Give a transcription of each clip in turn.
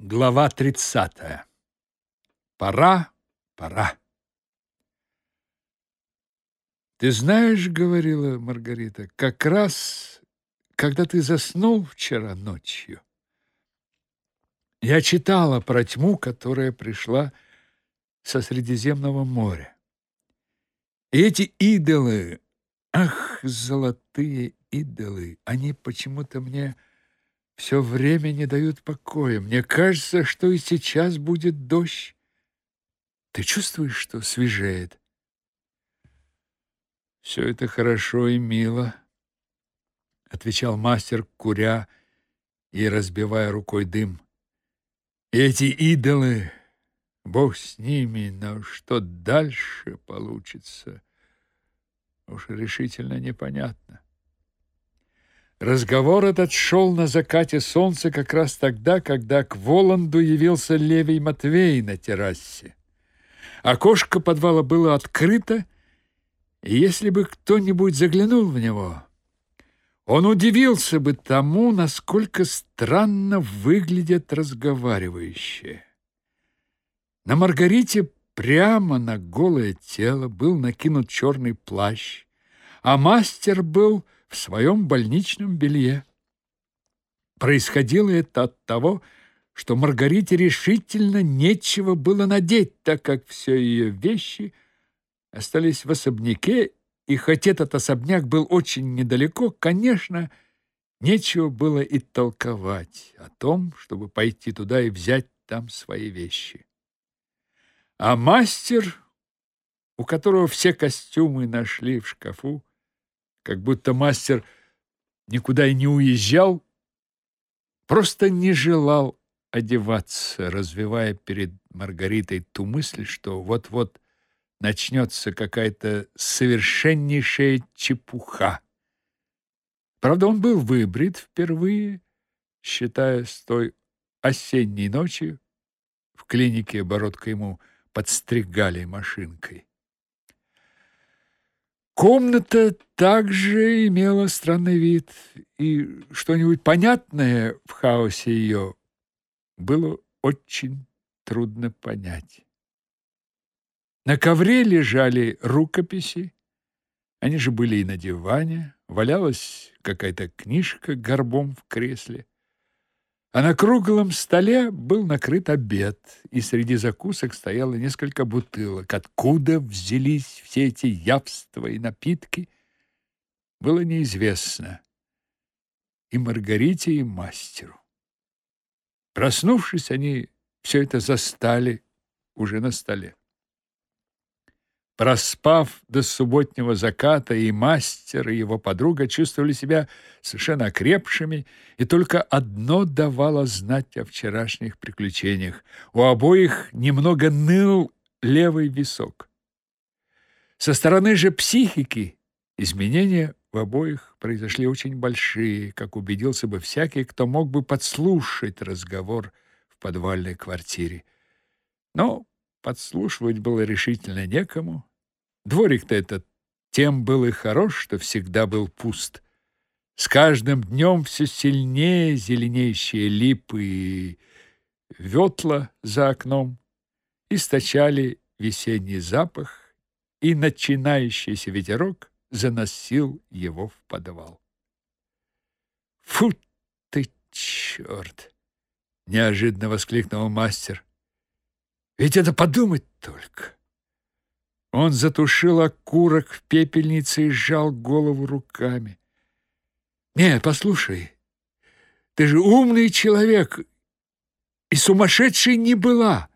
Глава 30. Пора, пора. Ты знаешь, говорила Маргарита, как раз когда ты заснул вчера ночью, я читала про тьму, которая пришла со Средиземного моря. И эти идолы, ах, золотые идолы, они почему-то мне все время не дают покоя. Мне кажется, что и сейчас будет дождь. Ты чувствуешь, что свежеет? Все это хорошо и мило, отвечал мастер, куря и разбивая рукой дым. Эти идолы, бог с ними, но что дальше получится, уж решительно непонятно. Разговор этот шел на закате солнца как раз тогда, когда к Воланду явился Левий Матвей на террасе. Окошко подвала было открыто, и если бы кто-нибудь заглянул в него, он удивился бы тому, насколько странно выглядят разговаривающие. На Маргарите прямо на голое тело был накинут черный плащ, а мастер был в своем больничном белье. Происходило это от того, что Маргарите решительно нечего было надеть, так как все ее вещи остались в особняке, и хоть этот особняк был очень недалеко, конечно, нечего было и толковать о том, чтобы пойти туда и взять там свои вещи. А мастер, у которого все костюмы нашли в шкафу, как будто мастер никуда и не уезжал, просто не желал одеваться, развивая перед Маргаритой ту мысль, что вот-вот начнется какая-то совершеннейшая чепуха. Правда, он был выбрит впервые, считая с той осенней ночи в клинике бородка ему подстригали машинкой. Комната также имела странный вид, и что-нибудь понятное в хаосе ее было очень трудно понять. На ковре лежали рукописи, они же были и на диване, валялась какая-то книжка горбом в кресле. А на круглом столе был накрыт обед, и среди закусок стояло несколько бутылок. Откуда взялись все эти явства и напитки, было неизвестно и Маргарите, и мастеру. Проснувшись, они все это застали уже на столе. Проспав до субботнего заката, и мастер, и его подруга чувствовали себя совершенно окрепшими, и только одно давало знать о вчерашних приключениях. У обоих немного ныл левый висок. Со стороны же психики изменения в обоих произошли очень большие, как убедился бы всякий, кто мог бы подслушать разговор в подвальной квартире. Но подслушивать было решительно некому. Дворик-то этот тем был и хорош, что всегда был пуст. С каждым днем все сильнее зеленеющие липы и ветла за окном источали весенний запах, и начинающийся ветерок заносил его в подвал. «Фу ты, черт!» — неожиданно воскликнул мастер. «Ведь это подумать только!» Он затушил окурок в пепельнице и сжал голову руками. «Нет, послушай, ты же умный человек и сумасшедшей не была.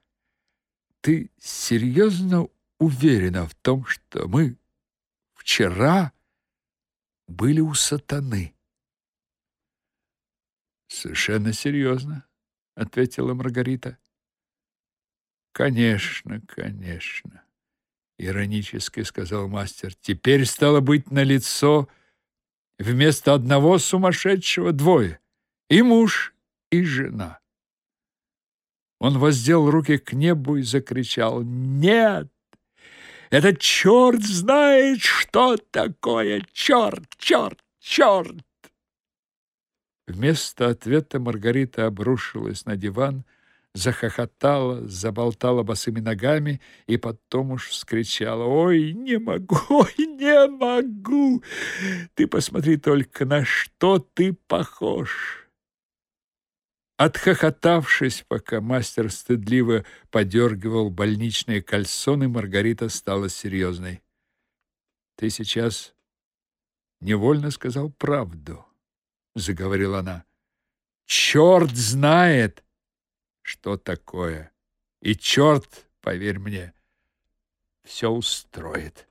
Ты серьезно уверена в том, что мы вчера были у сатаны?» «Совершенно серьезно», — ответила Маргарита. «Конечно, конечно» иронически сказал мастер. Теперь стало быть на лицо вместо одного сумасшедшего двое: и муж, и жена. Он воздел руки к небу и закричал: "Нет! Этот черт знает, что такое черт, черт, черт!" Вместо ответа Маргарита обрушилась на диван, захохотала, заболтала босыми ногами и потом уж вскричала: "Ой, не могу, ой, не могу! Ты посмотри только, на что ты похож!" Отхохотавшись, пока мастер стыдливо подергивал больничные кальсоны, Маргарита стала серьезной. «Ты сейчас невольно сказал правду», — заговорила она. «Черт знает, что такое. И черт, поверь мне, все устроит».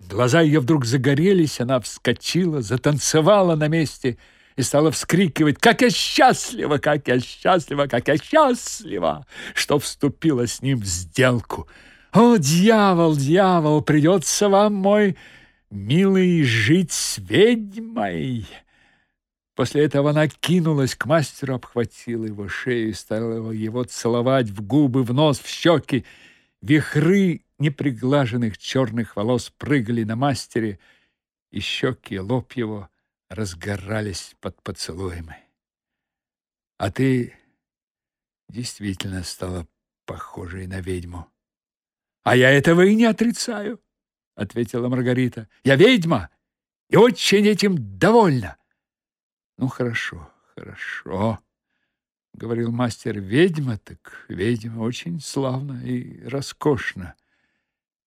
Глаза ее вдруг загорелись, она вскочила, затанцевала на месте — и стала вскрикивать «Как я счастлива! Как я счастлива! Как я счастлива!» что вступила с ним в сделку. «О, дьявол, дьявол, придется вам, мой милый, жить с ведьмой!» После этого она кинулась к мастеру, обхватила его шею и стала его целовать в губы, в нос, в щеки. Вихры неприглаженных черных волос прыгали на мастере, и щеки, и лоб его разгорались под поцелуями. А ты действительно стала похожей на ведьму. А я этого и не отрицаю, ответила Маргарита. Я ведьма и очень этим довольна. Ну хорошо, хорошо, говорил мастер. Ведьма так ведьма очень славно и роскошно.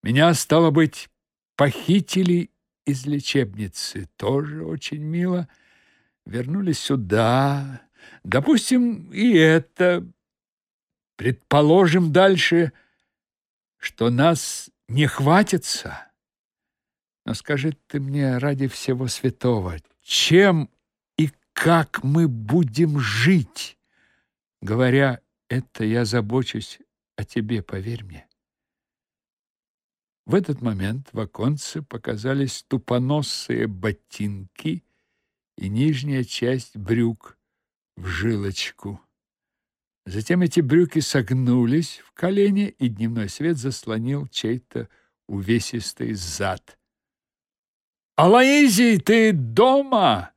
Меня стало быть похитили из лечебницы, тоже очень мило, вернулись сюда. Допустим, и это. Предположим дальше, что нас не хватится. Но скажи ты мне ради всего святого, чем как мы будем жить? Говоря это, я забочусь о тебе, поверь мне. В этот момент в оконце показались тупоносые ботинки и нижняя часть брюк в жилочку. Затем эти брюки согнулись в колени, и дневной свет заслонил чей-то увесистый зад. «Алаизий, ты дома?» —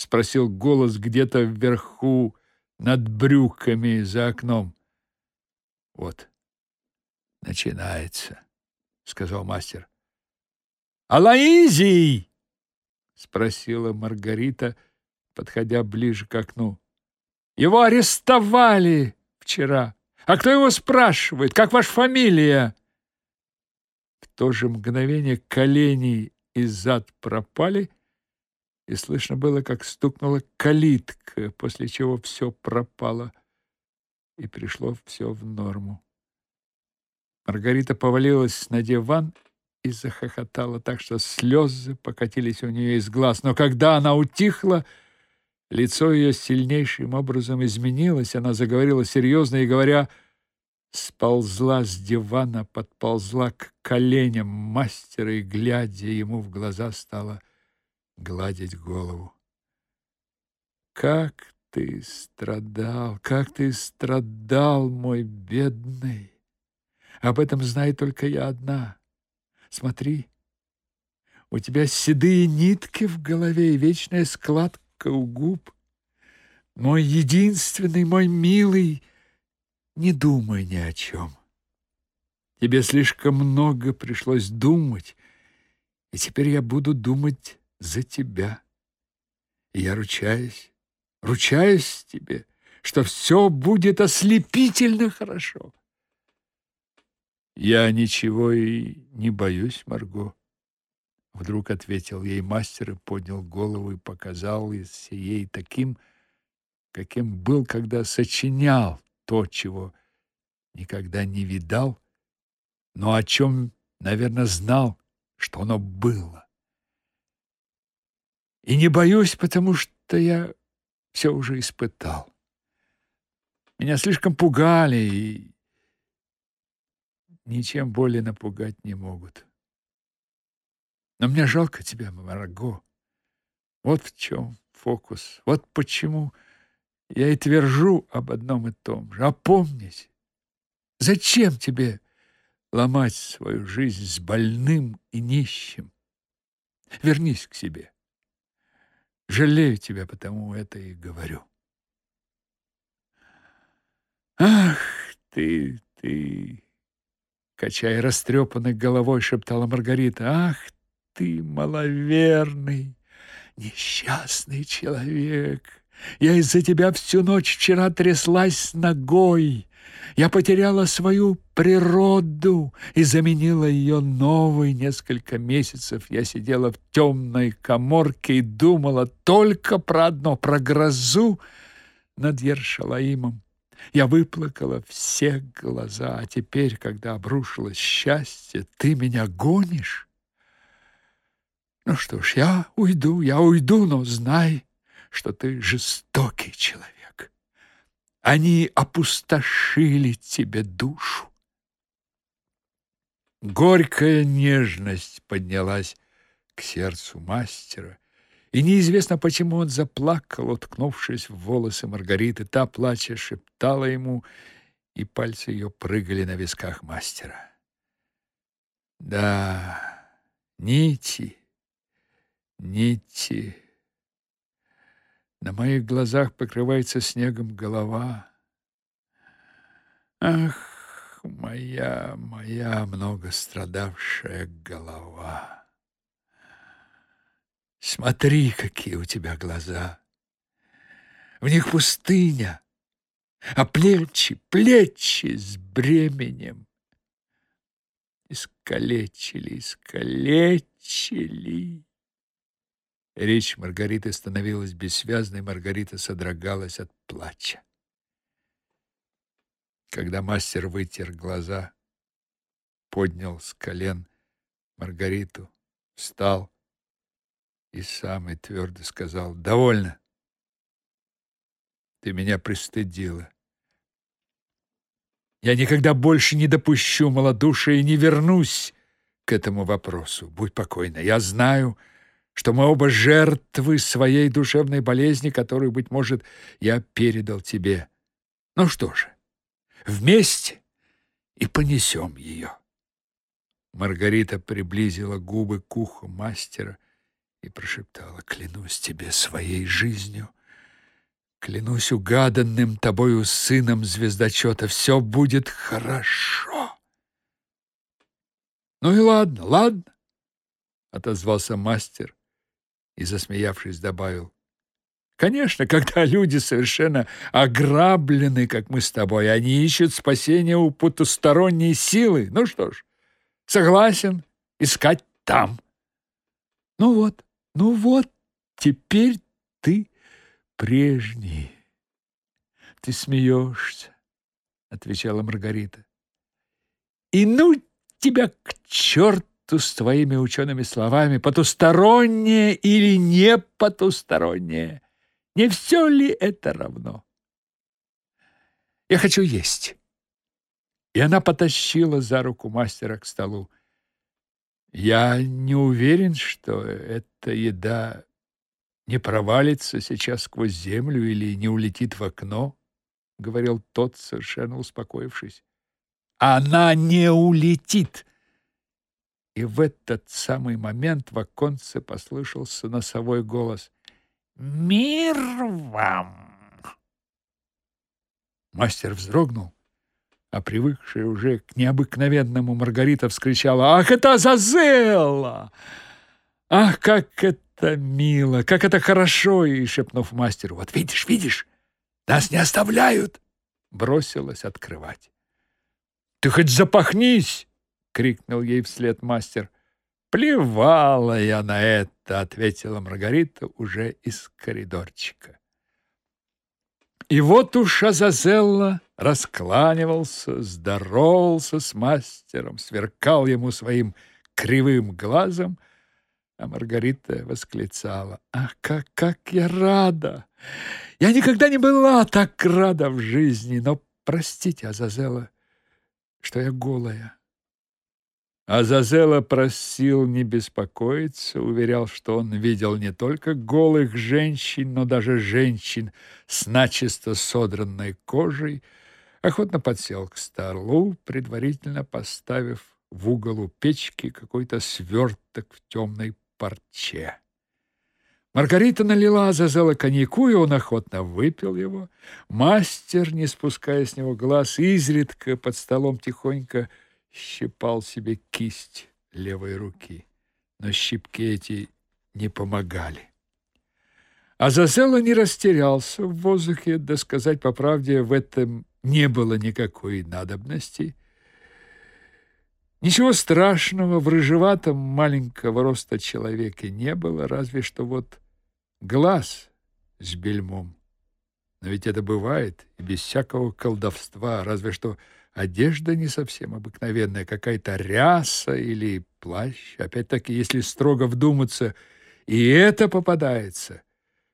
спросил голос где-то вверху над брюками за окном. Вот, начинается сказал мастер. Алаизий! спросила Маргарита, подходя ближе к окну. Его арестовали вчера. А кто его спрашивает? Как ваша фамилия? В то же мгновение колени и зад пропали, и слышно было, как стукнула калитка, после чего все пропало и пришло все в норму. Маргарита повалилась на диван и захохотала так, что слезы покатились у нее из глаз. Но когда она утихла, лицо ее сильнейшим образом изменилось. Она заговорила серьезно и, говоря, сползла с дивана, подползла к коленям мастера и, глядя ему в глаза, стала гладить голову. «Как ты страдал, как ты страдал, мой бедный!» Об этом знаю только я одна. Смотри, у тебя седые нитки в голове и вечная складка у губ. Мой единственный, мой милый, не думай ни о чем. Тебе слишком много пришлось думать, и теперь я буду думать за тебя. Я ручаюсь, ручаюсь тебе, что все будет ослепительно хорошо. Я ничего и не боюсь, Марго. Вдруг ответил ей мастер и поднял голову и показал ей таким, каким был, когда сочинял то, чего никогда не видал, но о чем, наверное, знал, что оно было. И не боюсь, потому что я все уже испытал. Меня слишком пугали и ничем более напугать не могут. Но мне жалко тебя, Марго. Вот в чем фокус. Вот почему я и твержу об одном и том же. Опомнись. Зачем тебе ломать свою жизнь с больным и нищим? Вернись к себе. Жалею тебя, потому это и говорю. Ах ты, ты, качая растрепанной головой, шептала Маргарита. Ах ты, маловерный, несчастный человек. Я из-за тебя всю ночь вчера тряслась ногой. Я потеряла свою природу и заменила ее новой. Несколько месяцев я сидела в темной каморке и думала только про одно, про грозу над Ершалаимом. Я выплакала все глаза, а теперь, когда обрушилось счастье, ты меня гонишь? Ну что ж, я уйду, я уйду, но знай, что ты жестокий человек. Они опустошили тебе душу. Горькая нежность поднялась к сердцу мастера, и неизвестно, почему он заплакал, уткнувшись в волосы Маргариты. Та, плача, шептала ему, и пальцы ее прыгали на висках мастера. Да, нити, нити. На моих глазах покрывается снегом голова. Ах, моя, моя многострадавшая голова. Смотри, какие у тебя глаза. В них пустыня, а плечи, плечи с бременем. Искалечили, искалечили. Речь Маргариты становилась бессвязной, Маргарита содрогалась от плача. Когда мастер вытер глаза, поднял с колен Маргариту, встал, и самый твердо сказал «Довольно! Ты меня пристыдила. Я никогда больше не допущу малодушия и не вернусь к этому вопросу. Будь покойна. Я знаю, что мы оба жертвы своей душевной болезни, которую, быть может, я передал тебе. Ну что же, вместе и понесем ее». Маргарита приблизила губы к уху мастера, и прошептала, «Клянусь тебе своей жизнью, клянусь угаданным тобою сыном звездочета, все будет хорошо». «Ну и ладно, ладно», — отозвался мастер и, засмеявшись, добавил, Конечно, когда люди совершенно ограблены, как мы с тобой, они ищут спасения у потусторонней силы. Ну что ж, согласен искать там. Ну вот, ну вот, теперь ты прежний. Ты смеешься, отвечала Маргарита. И ну тебя к черту с твоими учеными словами, потустороннее или не потустороннее. Не все ли это равно? Я хочу есть. И она потащила за руку мастера к столу. Я не уверен, что эта еда не провалится сейчас сквозь землю или не улетит в окно, говорил тот, совершенно успокоившись. Она не улетит. И в этот самый момент в оконце послышался носовой голос: "Мир вам!" Мастер вздрогнул а привыкшая уже к необыкновенному Маргарита вскричала «Ах, это Азазелла! Ах, как это мило! Как это хорошо!» И, шепнув мастеру «Вот видишь, видишь, нас не оставляют!» бросилась открывать. «Ты хоть запахнись!» — крикнул ей вслед мастер. «Плевала я на это!» — ответила Маргарита уже из коридорчика. И вот уж Азазелла раскланивался, здоровался с мастером, сверкал ему своим кривым глазом, а Маргарита восклицала: "Ах, как как я рада! Я никогда не была так рада в жизни, но простите, Азазела, что я голая. Азазела просил не беспокоиться, уверял, что он видел не только голых женщин, но даже женщин с начисто содранной кожей, охотно подсел к столу, предварительно поставив в угол у печки какой-то сверток в темной парче. Маргарита налила Азазела коньяку, и он охотно выпил его. Мастер, не спуская с него глаз, изредка под столом тихонько щипал себе кисть левой руки. Но щипки эти не помогали. Азазела не растерялся в воздухе, да сказать по правде, в этом не было никакой надобности. Ничего страшного в рыжеватом маленького роста человеке не было, разве что вот глаз с бельмом. Но ведь это бывает и без всякого колдовства, разве что одежда не совсем обыкновенная, какая-то ряса или плащ. Опять-таки, если строго вдуматься, и это попадается.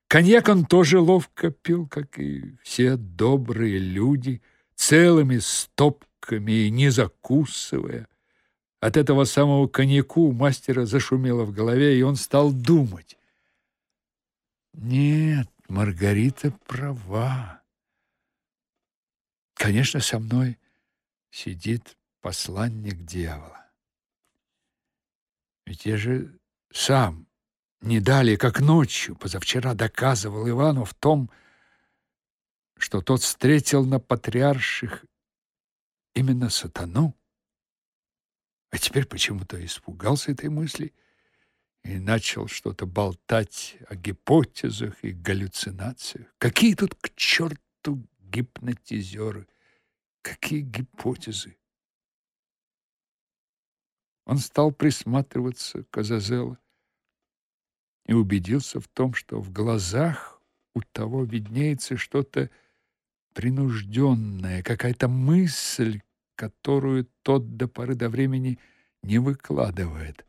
Коньяк он тоже ловко пил, как и все добрые люди, целыми стопками и не закусывая. От этого самого коньяку мастера зашумело в голове, и он стал думать. Нет, Маргарита права. Конечно, со мной сидит посланник дьявола. Ведь я же сам не далее, как ночью, позавчера доказывал Ивану в том, что тот встретил на патриарших именно сатану. А теперь почему-то испугался этой мысли и начал что-то болтать о гипотезах и галлюцинациях. Какие тут к черту гипнотизеры? Какие гипотезы? Он стал присматриваться к Азазелу и убедился в том, что в глазах у того виднеется что-то принужденное, какая-то мысль, которую тот до поры до времени не выкладывает.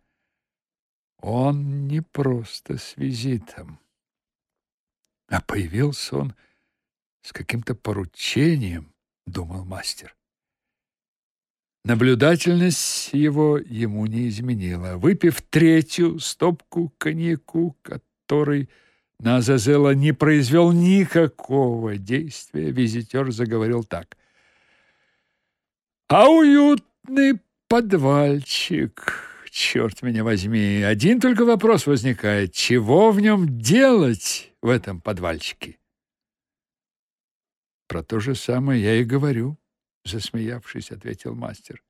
Он не просто с визитом, а появился он с каким-то поручением, думал мастер. Наблюдательность его ему не изменила. Выпив третью стопку коньяку, который на Азазела не произвел никакого действия, визитер заговорил так. А уютный подвальчик. Черт меня возьми, один только вопрос возникает: чего в нем делать в этом подвальчике? Про то же самое я и говорю, засмеявшись, ответил мастер.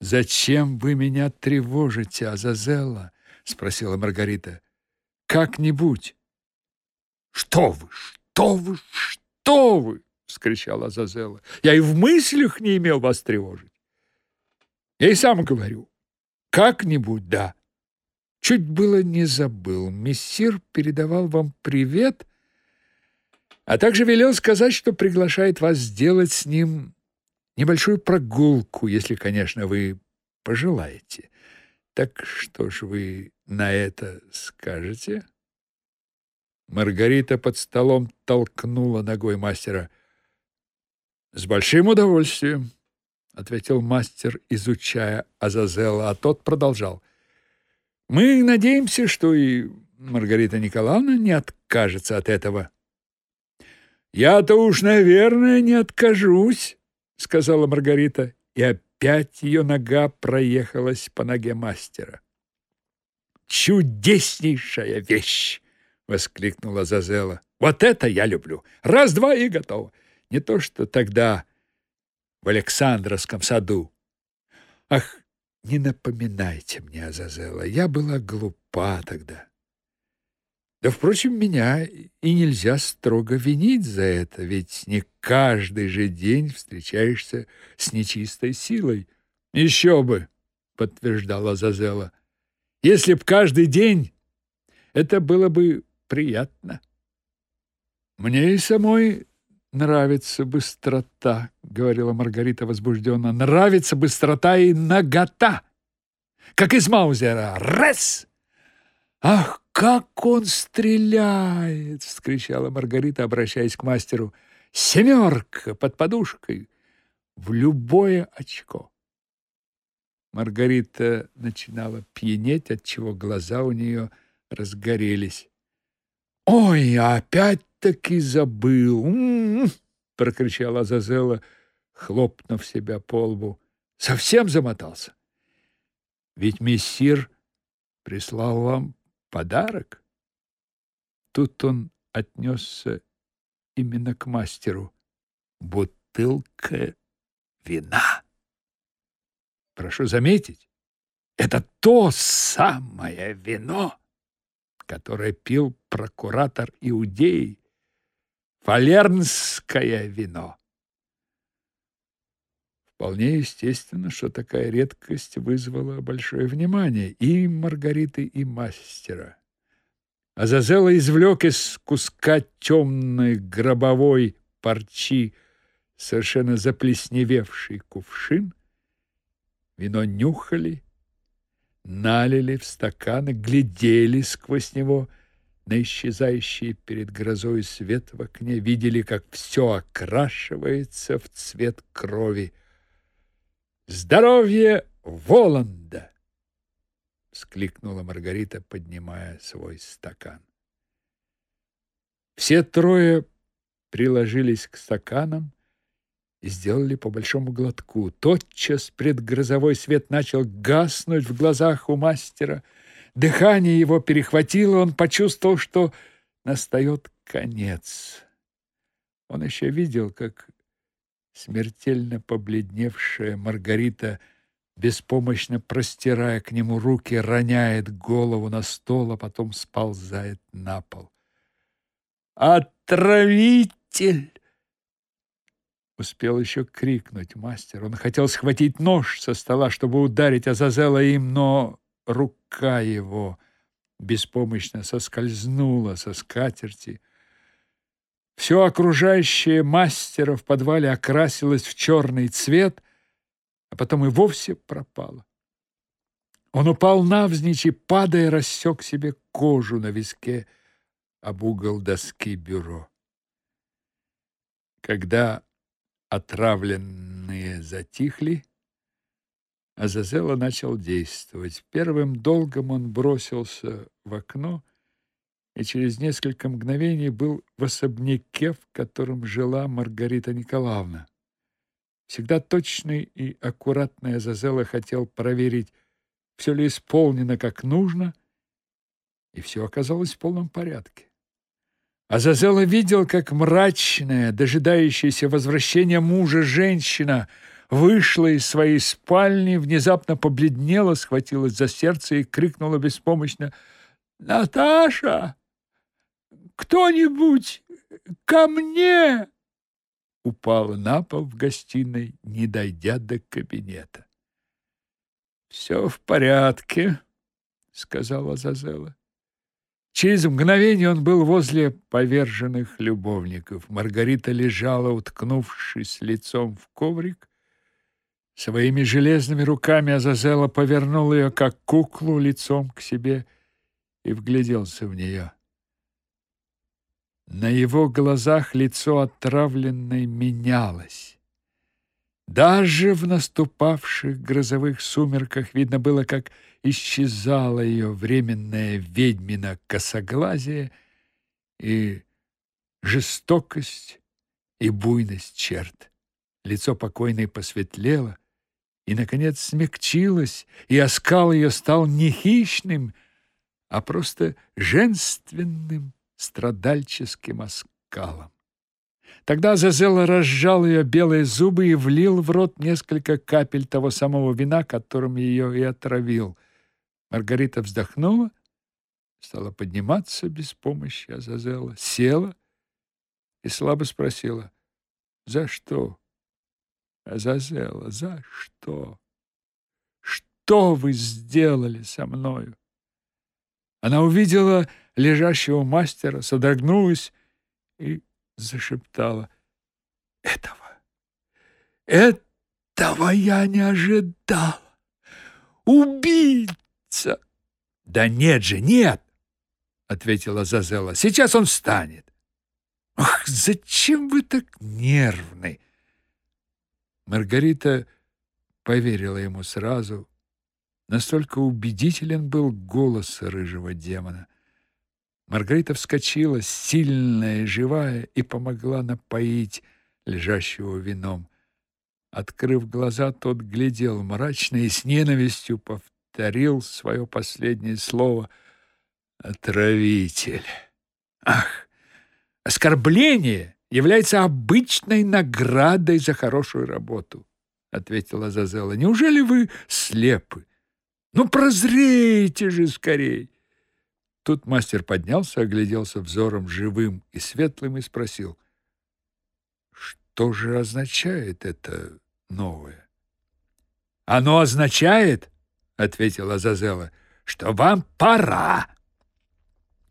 Зачем вы меня тревожите, Азазелла? спросила Маргарита. Как-нибудь. Что вы? Что вы? Что вы? вскричала Азазела. Я и в мыслях не имел вас тревожить. Я и сам говорю. Как-нибудь, да. Чуть было не забыл. Мессир передавал вам привет, а также велел сказать, что приглашает вас сделать с ним небольшую прогулку, если, конечно, вы пожелаете. Так что ж вы на это скажете? Маргарита под столом толкнула ногой мастера. С большим удовольствием, ответил мастер, изучая Азазела, а тот продолжал: Мы надеемся, что и Маргарита Николаевна не откажется от этого. Я-то уж, наверное, не откажусь, сказала Маргарита, и опять ее нога проехалась по ноге мастера. Чудеснейшая вещь, воскликнула Зазела. Вот это я люблю. Раз-два и готово. Не то, что тогда в Александровском саду. Ах, не напоминайте мне, Азазела, я была глупа тогда. Да, впрочем, меня и нельзя строго винить за это, ведь не каждый же день встречаешься с нечистой силой. Еще бы, подтверждала Азазела. Если б каждый день, это было бы приятно. Мне и самой нравится быстрота, говорила Маргарита возбужденно. Нравится быстрота и нагота. Как из Маузера. Раз! Ах, как он стреляет, вскричала Маргарита, обращаясь к мастеру. Семерка под подушкой в любое очко. Маргарита начинала пьянеть, отчего глаза у нее разгорелись. Ой, опять-таки забыл. М -м -м, прокричала Зазела, хлопнув себя по лбу. Совсем замотался. Ведь мессир прислал вам подарок. Тут он отнесся именно к мастеру. Бутылка вина. Прошу заметить, это то самое вино, которое пил прокуратор Иудеи, фалернское вино. Вполне естественно, что такая редкость вызвала большое внимание и Маргариты, и мастера. Азазела извлек из куска темной гробовой парчи совершенно заплесневевший кувшин. Вино нюхали, налили в стаканы, глядели сквозь него на исчезающий перед грозой свет в окне, видели, как все окрашивается в цвет крови. Здоровье Воланда! вскликнула Маргарита, поднимая свой стакан. Все трое приложились к стаканам и сделали по большому глотку. Тотчас предгрозовой свет начал гаснуть в глазах у мастера. Дыхание его перехватило, он почувствовал, что настает конец. Он еще видел, как смертельно побледневшая Маргарита, беспомощно простирая к нему руки, роняет голову на стол, а потом сползает на пол. «Отравитель!» Успел еще крикнуть мастер. Он хотел схватить нож со стола, чтобы ударить Азазела им, но рука его беспомощно соскользнула со скатерти, все окружающее мастера в подвале окрасилось в черный цвет, а потом и вовсе пропало. Он упал навзничь и, падая, рассек себе кожу на виске об угол доски бюро. Когда отравленные затихли, Азазела начал действовать. Первым долгом он бросился в окно и через несколько мгновений был в особняке, в котором жила Маргарита Николаевна. Всегда точный и аккуратный Азазела хотел проверить, все ли исполнено как нужно, и все оказалось в полном порядке. Азазела видел, как мрачная, дожидающаяся возвращения мужа женщина вышла из своей спальни, внезапно побледнела, схватилась за сердце и крикнула беспомощно «Наташа!» Кто-нибудь ко мне!» Упала на пол в гостиной, не дойдя до кабинета. «Все в порядке», — сказала Зазела. Через мгновение он был возле поверженных любовников. Маргарита лежала, уткнувшись лицом в коврик. Своими железными руками Азазела повернул ее, как куклу, лицом к себе и вгляделся в нее. На его глазах лицо отравленной менялось. Даже в наступавших грозовых сумерках видно было, как исчезало ее временное ведьмино косоглазие и жестокость и буйность черт. Лицо покойной посветлело и, наконец, смягчилось, и оскал ее стал не хищным, а просто женственным страдальческим оскалом. Тогда Зазела разжал ее белые зубы и влил в рот несколько капель того самого вина, которым ее и отравил. Маргарита вздохнула, стала подниматься без помощи Азазела, села и слабо спросила, «За что, Азазела, за что? Что вы сделали со мною?» Она увидела лежащего мастера, содрогнулась и зашептала. «Этого! Этого я не ожидала! Убийца!» «Да нет же, нет!» — ответила Зазела. «Сейчас он встанет!» «Ах, зачем вы так нервны?» Маргарита поверила ему сразу. Настолько убедителен был голос рыжего демона. Маргарита вскочила, сильная живая, и помогла напоить лежащего вином. Открыв глаза, тот глядел мрачно и с ненавистью повторил свое последнее слово «Отравитель! Ах, оскорбление является обычной наградой за хорошую работу, ответила Зазела. Неужели вы слепы? Ну прозрейте же скорей. Тут мастер поднялся, огляделся взором живым и светлым и спросил: "Что же означает это новое?" "Оно означает", ответила Зазела, "что вам пора.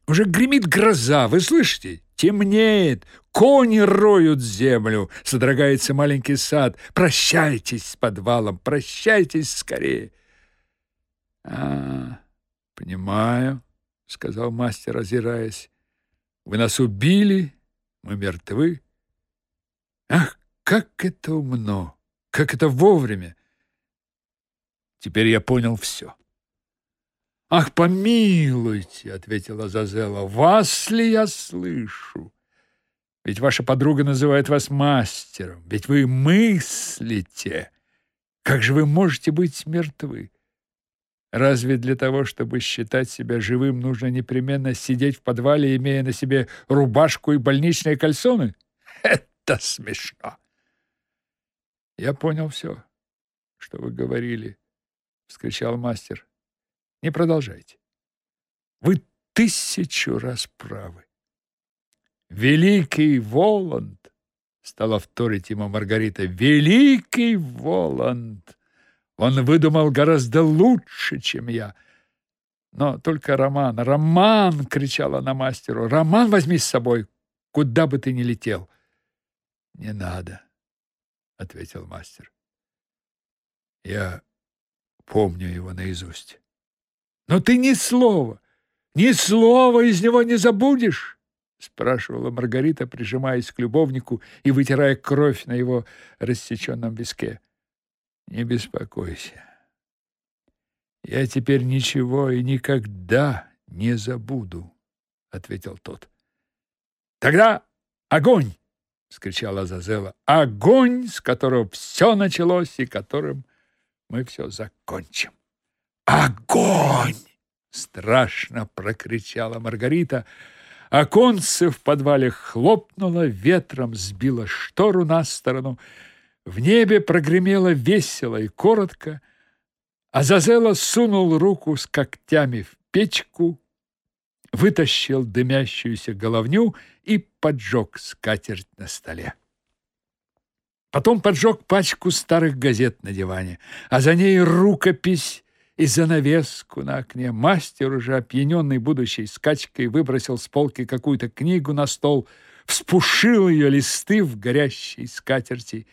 Уже гремит гроза, вы слышите? Темнеет, кони роют землю, содрогается маленький сад. Прощайтесь с подвалом, прощайтесь скорее. А, понимаю, сказал мастер, озираясь. Вы нас убили, мы мертвы. Ах, как это умно, как это вовремя. Теперь я понял все. Ах, помилуйте, ответила Зазела. Вас ли я слышу? Ведь ваша подруга называет вас мастером, ведь вы мыслите. Как же вы можете быть мертвы? Разве для того, чтобы считать себя живым, нужно непременно сидеть в подвале, имея на себе рубашку и больничные кальсоны? Это смешно. Я понял все, что вы говорили, вскричал мастер. Не продолжайте. Вы тысячу раз правы. Великий Воланд, стала вторить ему Маргарита. Великий Воланд. Он выдумал гораздо лучше, чем я. Но только Роман, Роман, кричала на мастеру. Роман возьми с собой, куда бы ты ни летел. Не надо, ответил мастер. Я помню его наизусть. Но ты ни слова, ни слова из него не забудешь, спрашивала Маргарита, прижимаясь к любовнику и вытирая кровь на его рассеченном виске. Не беспокойся. Я теперь ничего и никогда не забуду, ответил тот. Тогда огонь, вскричала Зазела. Огонь, с которого все началось и которым мы все закончим. Огонь! страшно прокричала Маргарита. Оконце в подвале хлопнуло, ветром сбило штору на сторону. В небе прогремело весело и коротко. а Азазела сунул руку с когтями в печку, вытащил дымящуюся головню и поджег скатерть на столе. Потом поджег пачку старых газет на диване, а за ней рукопись и занавеску на окне. Мастер, уже опьяненный будущей скачкой, выбросил с полки какую-то книгу на стол, вспушил ее листы в горящей скатерти,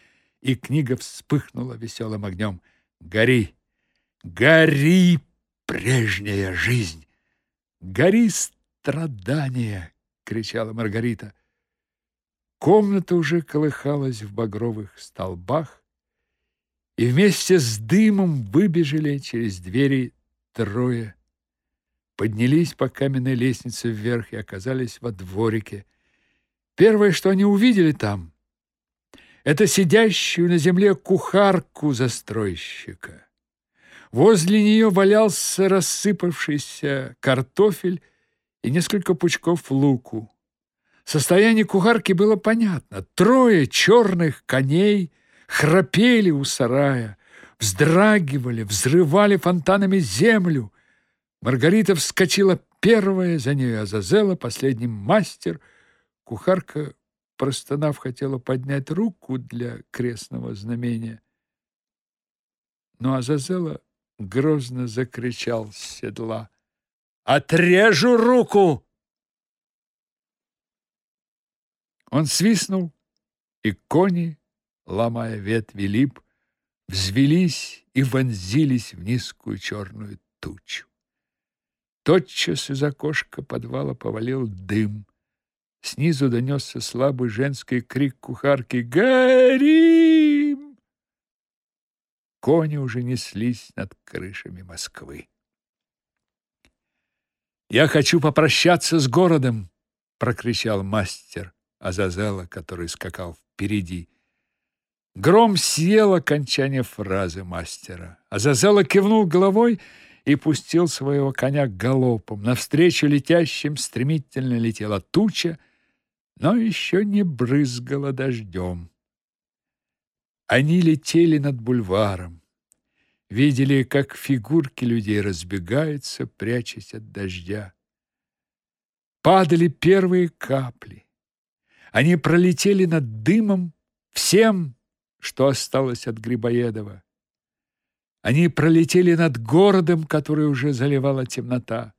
и книга вспыхнула веселым огнем. «Гори! Гори, прежняя жизнь! Гори, страдания!» — кричала Маргарита. Комната уже колыхалась в багровых столбах, и вместе с дымом выбежали через двери трое. Поднялись по каменной лестнице вверх и оказались во дворике. Первое, что они увидели там, это сидящую на земле кухарку застройщика. Возле нее валялся рассыпавшийся картофель и несколько пучков луку. Состояние кухарки было понятно. Трое черных коней храпели у сарая, вздрагивали, взрывали фонтанами землю. Маргарита вскочила первая, за ней Азазела, последним мастер. Кухарка, простонав, хотела поднять руку для крестного знамения. Но Азазела грозно закричал с седла. «Отрежу руку!» Он свистнул, и кони, ломая ветви лип, взвелись и вонзились в низкую черную тучу. Тотчас из окошка подвала повалил дым. Снизу донесся слабый женский крик кухарки «Горим!». Кони уже неслись над крышами Москвы. «Я хочу попрощаться с городом!» — прокричал мастер. Азазела, который скакал впереди. Гром съел окончание фразы мастера. Азазела кивнул головой и пустил своего коня галопом. Навстречу летящим стремительно летела туча, но еще не брызгала дождем. Они летели над бульваром, видели, как фигурки людей разбегаются, прячась от дождя. Падали первые капли. Они пролетели над дымом всем, что осталось от Грибоедова. Они пролетели над городом, который уже заливала темнота.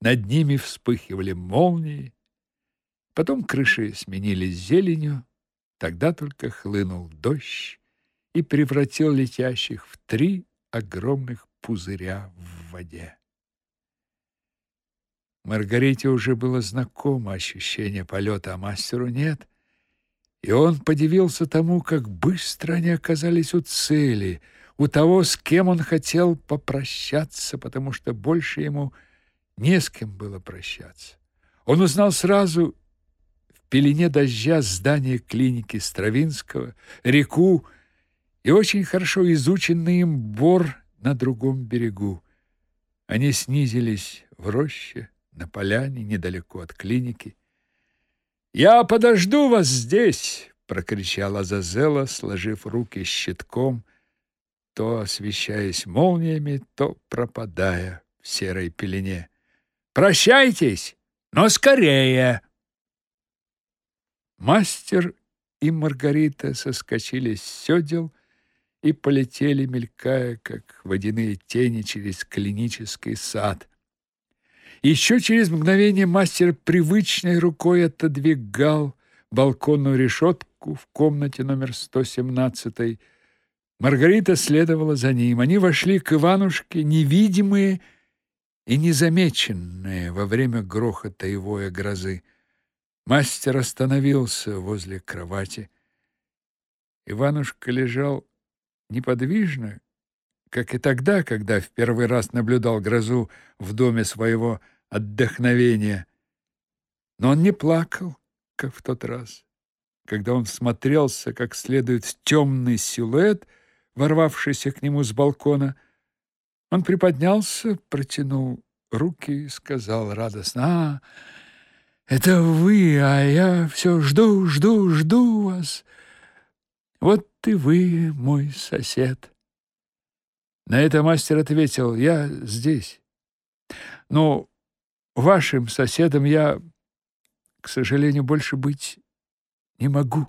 Над ними вспыхивали молнии, потом крыши сменились зеленью, тогда только хлынул дождь и превратил летящих в три огромных пузыря в воде. Маргарите уже было знакомо ощущение полета, а мастеру нет. И он подивился тому, как быстро они оказались у цели, у того, с кем он хотел попрощаться, потому что больше ему не с кем было прощаться. Он узнал сразу пелене дождя здание клиники Стравинского, реку и очень хорошо изученный им бор на другом берегу. Они снизились в роще, на поляне, недалеко от клиники. «Я подожду вас здесь!» — прокричала Зазела, сложив руки щитком, то освещаясь молниями, то пропадая в серой пелене. «Прощайтесь, но скорее!» Мастер и Маргарита соскочили с сёдел и полетели, мелькая, как водяные тени через клинический сад. Еще через мгновение мастер привычной рукой отодвигал балконную решетку в комнате номер 117. Маргарита следовала за ним. Они вошли к Иванушке, невидимые и незамеченные во время грохота и воя грозы. Мастер остановился возле кровати. Иванушка лежал неподвижно, как и тогда, когда в первый раз наблюдал грозу в доме своего отдохновения. Но он не плакал, как в тот раз, когда он смотрелся как следует в темный силуэт, ворвавшийся к нему с балкона. Он приподнялся, протянул руки и сказал радостно, «А, это вы, а я все жду, жду, жду вас. Вот и вы, мой сосед». На это мастер ответил, «Я здесь». Но вашим соседом я, к сожалению, больше быть не могу.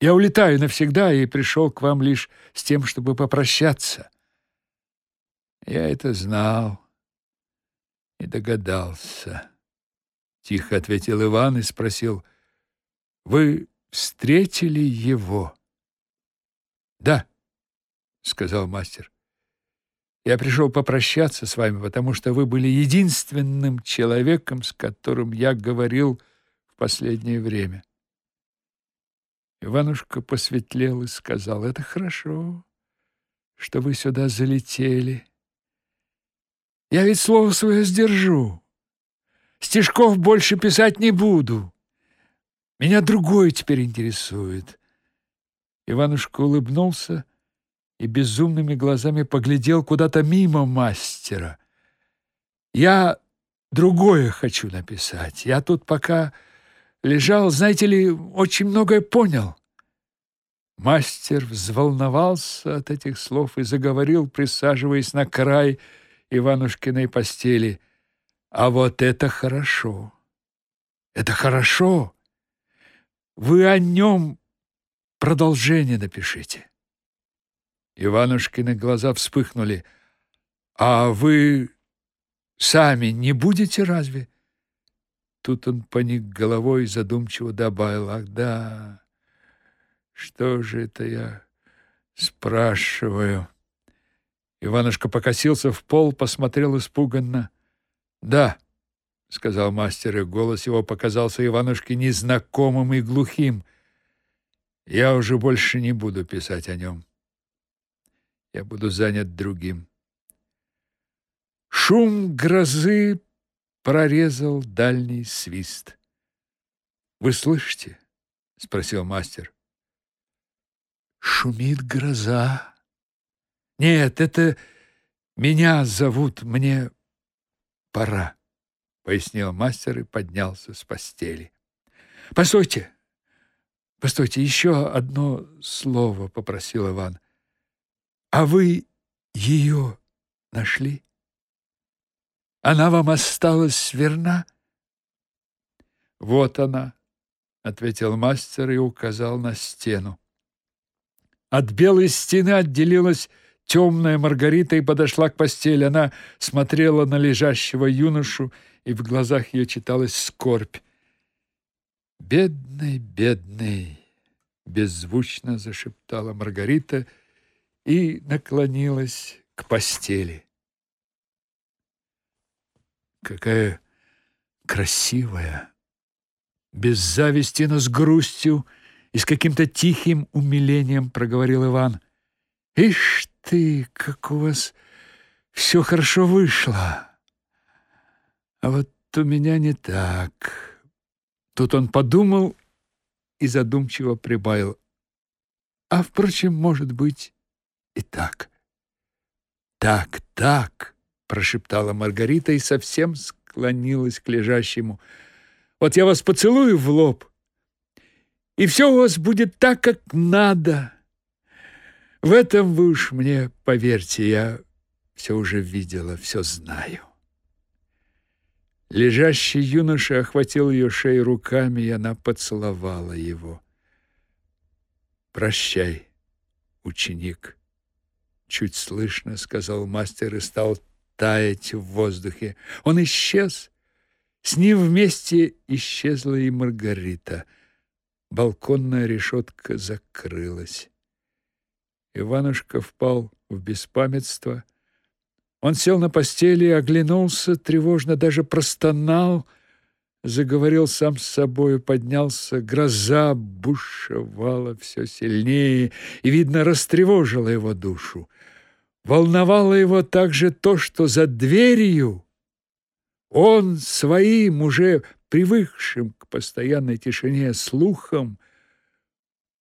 Я улетаю навсегда и пришел к вам лишь с тем, чтобы попрощаться. Я это знал и догадался. Тихо ответил Иван и спросил, «Вы встретили его?» «Да», — сказал мастер. Я пришел попрощаться с вами, потому что вы были единственным человеком, с которым я говорил в последнее время. Иванушка посветлел и сказал: "Это хорошо, что вы сюда залетели. Я ведь слово свое сдержу. Стишков больше писать не буду. Меня другое теперь интересует". Иванушка улыбнулся и безумными глазами поглядел куда-то мимо мастера. Я другое хочу написать. Я тут пока лежал, знаете ли, очень многое понял. Мастер взволновался от этих слов и заговорил, присаживаясь на край Иванушкиной постели. А вот это хорошо. Это хорошо. Вы о нем продолжение напишите. Иванушкины глаза вспыхнули. «А вы сами не будете разве?» Тут он поник головой и задумчиво добавил. «Ах, да, что же это я спрашиваю?» Иванушка покосился в пол, посмотрел испуганно. «Да», — сказал мастер, и голос его показался Иванушке незнакомым и глухим. «Я уже больше не буду писать о нем. Я буду занят другим. Шум грозы прорезал дальний свист. Вы слышите? спросил мастер. Шумит гроза. Нет, это Меня зовут, мне пора, пояснил мастер и поднялся с постели. Постойте. Постойте, еще одно слово, попросил Иван. А вы ее нашли? Она вам осталась верна? Вот она, ответил мастер и указал на стену. От белой стены отделилась темная Маргарита и подошла к постели. Она смотрела на лежащего юношу, и в глазах ее читалась скорбь. «Бедный, бедный!» — беззвучно зашептала Маргарита и наклонилась к постели. «Какая красивая!» Без зависти, но с грустью и с каким-то тихим умилением проговорил Иван. «Ишь ты, как у вас все хорошо вышло! А вот у меня не так». Тут он подумал и задумчиво прибавил. «А, впрочем, может быть, и так». «Так, так», — прошептала Маргарита и совсем склонилась к лежащему. «Вот я вас поцелую в лоб, и все у вас будет так, как надо. В этом вы уж мне поверьте, я все уже видела, все знаю». Лежащий юноша охватил ее шею руками, и она поцеловала его. «Прощай, ученик», — чуть слышно сказал мастер и стал таять в воздухе. Он исчез. С ним вместе исчезла и Маргарита. Балконная решетка закрылась. Иванушка впал в беспамятство — он сел на постели, оглянулся, тревожно даже простонал, заговорил сам с собой, поднялся. Гроза бушевала все сильнее и, видно, растревожила его душу. Волновало его также то, что за дверью он своим, уже привыкшим к постоянной тишине слухом,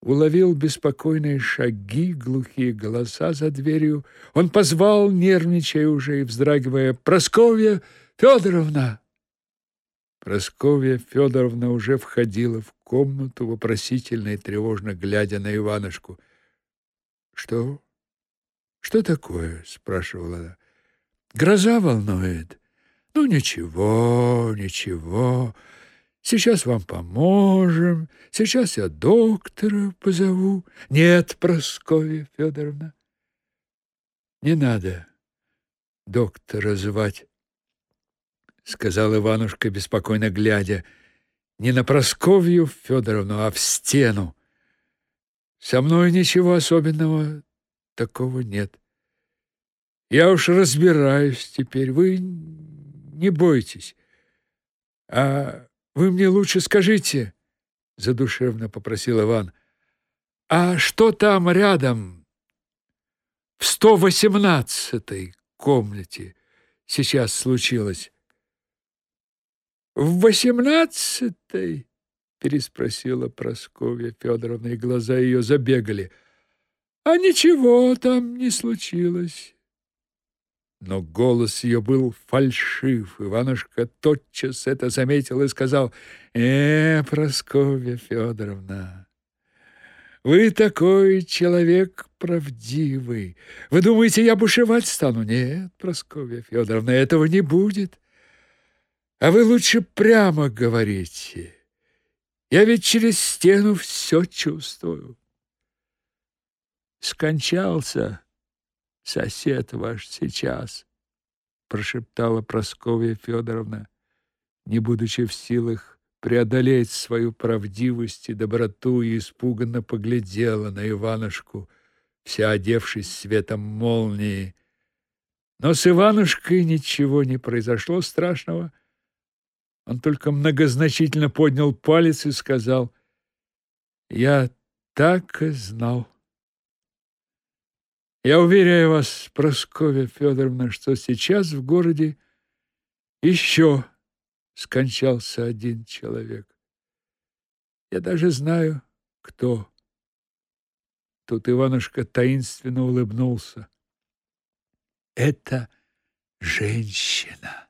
уловил беспокойные шаги, глухие голоса за дверью. Он позвал, нервничая уже и вздрагивая, «Просковья Федоровна!» Просковья Федоровна уже входила в комнату, вопросительно и тревожно глядя на Иванушку. «Что? Что такое?» — спрашивала она. «Гроза волнует». «Ну, ничего, ничего». Сейчас вам поможем. Сейчас я доктора позову. Нет, Прасковья Федоровна, не надо доктора звать, сказал Иванушка, беспокойно глядя не на Просковью Федоровну, а в стену. Со мной ничего особенного такого нет. Я уж разбираюсь теперь, вы не бойтесь. А вы мне лучше скажите, задушевно попросил Иван. А что там рядом в 118-й комнате сейчас случилось? В восемнадцатой? переспросила Просковья Федоровна, и глаза ее забегали. А ничего там не случилось. Но голос ее был фальшив. Иванушка тотчас это заметил и сказал, «Э, Прасковья Федоровна, вы такой человек правдивый. Вы думаете, я бушевать стану? Нет, Прасковья Федоровна, этого не будет. А вы лучше прямо говорите. Я ведь через стену все чувствую. Скончался сосед ваш сейчас, прошептала Просковья Федоровна, не будучи в силах преодолеть свою правдивость и доброту, и испуганно поглядела на Иванушку, вся одевшись светом молнии. Но с Иванушкой ничего не произошло страшного. Он только многозначительно поднял палец и сказал: "Я так и знал". Я уверяю вас, Прасковья Федоровна, что сейчас в городе еще скончался один человек. Я даже знаю, кто. Тут Иванушка таинственно улыбнулся. это женщина.